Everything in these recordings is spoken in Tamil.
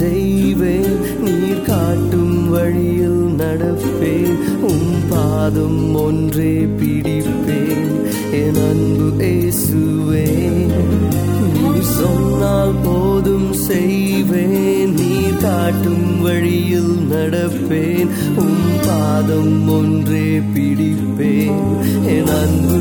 செய்வேன். நீர் காட்டும் வழியில் நடப்பேன். உம் பாதம் ஒன்றே பிடிப்பேன். என் அன்பு இயேசுவே நீர் சொன்னால் போதும் செய்வேன். நீர் காட்டும் வழியில் நடப்பேன். உம் பாதம் ஒன்றே பிடிப்பேன். என் அன்பு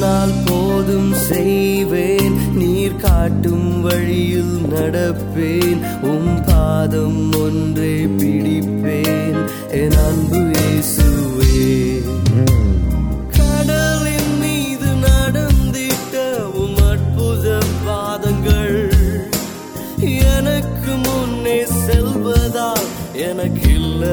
சொன்னால் போதும் செய்வேன். நீர் காட்டும் வழியில் நடப்பேன். உம் பாதம் ஒன்றே பிடிப்பேன். என் அன்பு இயேசுவே. கடலின் மீது நடந்திட்ட உம் அற்புத பாதங்கள் எனக்கு முன்னே செல்வதால் எனக்கில்ல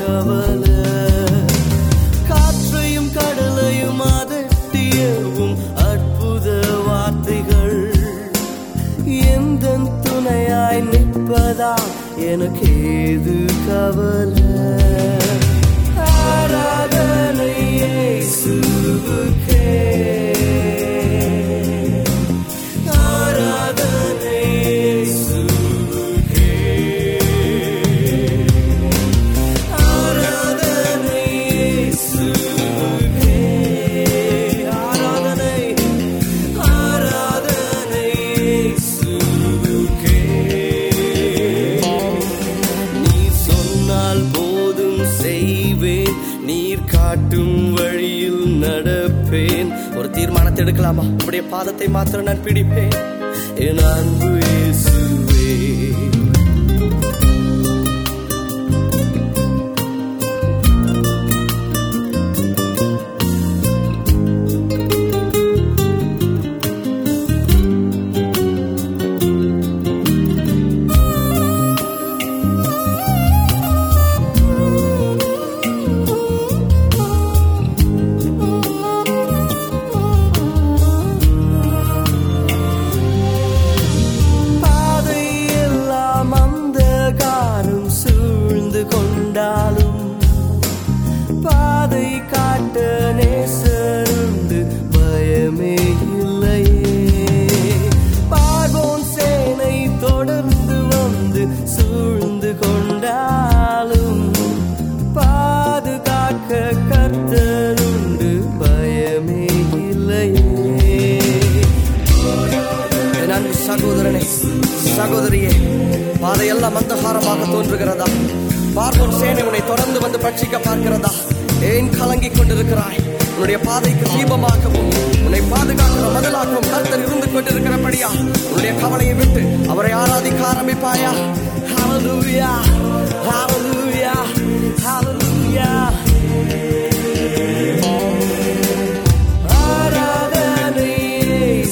கவலை. காற்றையும் கடலையும் அதட்டியவும் அற்புத வார்த்தைகள். எந்த துணையாய் நிற்பதா? எனக்கு ஏது கவலை? தீர்மானத்தை எடுக்கலாமா? உடைய பாதத்தை மாத்திரம் நான் பிடிப்பேன். என் அன்பு இயேசுவே இல்லையே என் அன்பு சகோதரனே சகோதரியே பாதையெல்லாம் மந்தகாரமாக தோன்றுகிறதா? பார்வோன் சேனை உன்னை தொடர்ந்து வந்து பட்சிக்க பார்க்கிறதா? ஏன் கலங்கிக் கொண்டிருக்கிறாய்? உன்னுடைய பாதைக்கு தீபமாகவும் உன்னை பாதுகாக்கிற மதிலாகவும் கர்த்தர் இருந்து கொண்டிருக்கிறபடியா? உன்னுடைய கவலையை விட்டு அவரை ஆராதிக்க ஆரம்பிப்பாயா?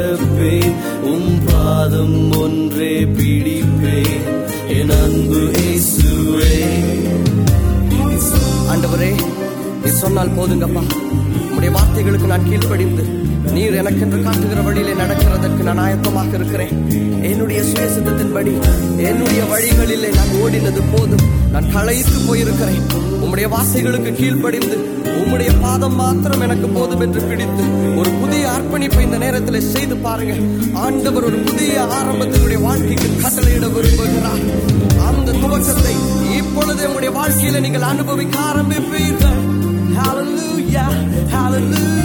நடப்பேன் உம் பாதம் ஒன்றே பிடிப்பேன் என் அன்பு இயேசுவே. ஆண்டவரே நீ சொன்னால் போதுங்கப்பா. உடைய வார்த்தைகளுக்கு நான் கீழ்ப்படிந்து நீர் எனக்கென்று காட்டுகிற வழியிலே நடக்கிறதற்கு நான் ஆயத்தமாக இருக்கிறேன். என்னுடைய சுயசித்தத்தின்படி என்னுடைய வழிகளிலே நான் ஓடினது போதும். நான் களைத்து போயிருக்கிறேன். உம்முடைய வார்த்தைகளுக்கு கீழ்ப்படிந்து உம்முடைய பாதம் மாத்திரம் எனக்கு போதும் என்று பிடித்து ஒரு அர்ப்பணிப்பை இந்த நேரத்தில் செய்து பாருங்க. ஆண்டவர் ஒரு புதிய ஆரம்பத்தினுடைய வாழ்க்கைக்கு கட்டளையிட விரும்புகிறார். அந்த துவக்கத்தை இப்பொழுது உங்களுடைய வாழ்க்கையில நீங்கள் அனுபவிக்க ஆரம்பிப்பீர்கள். Hallelujah, hallelujah.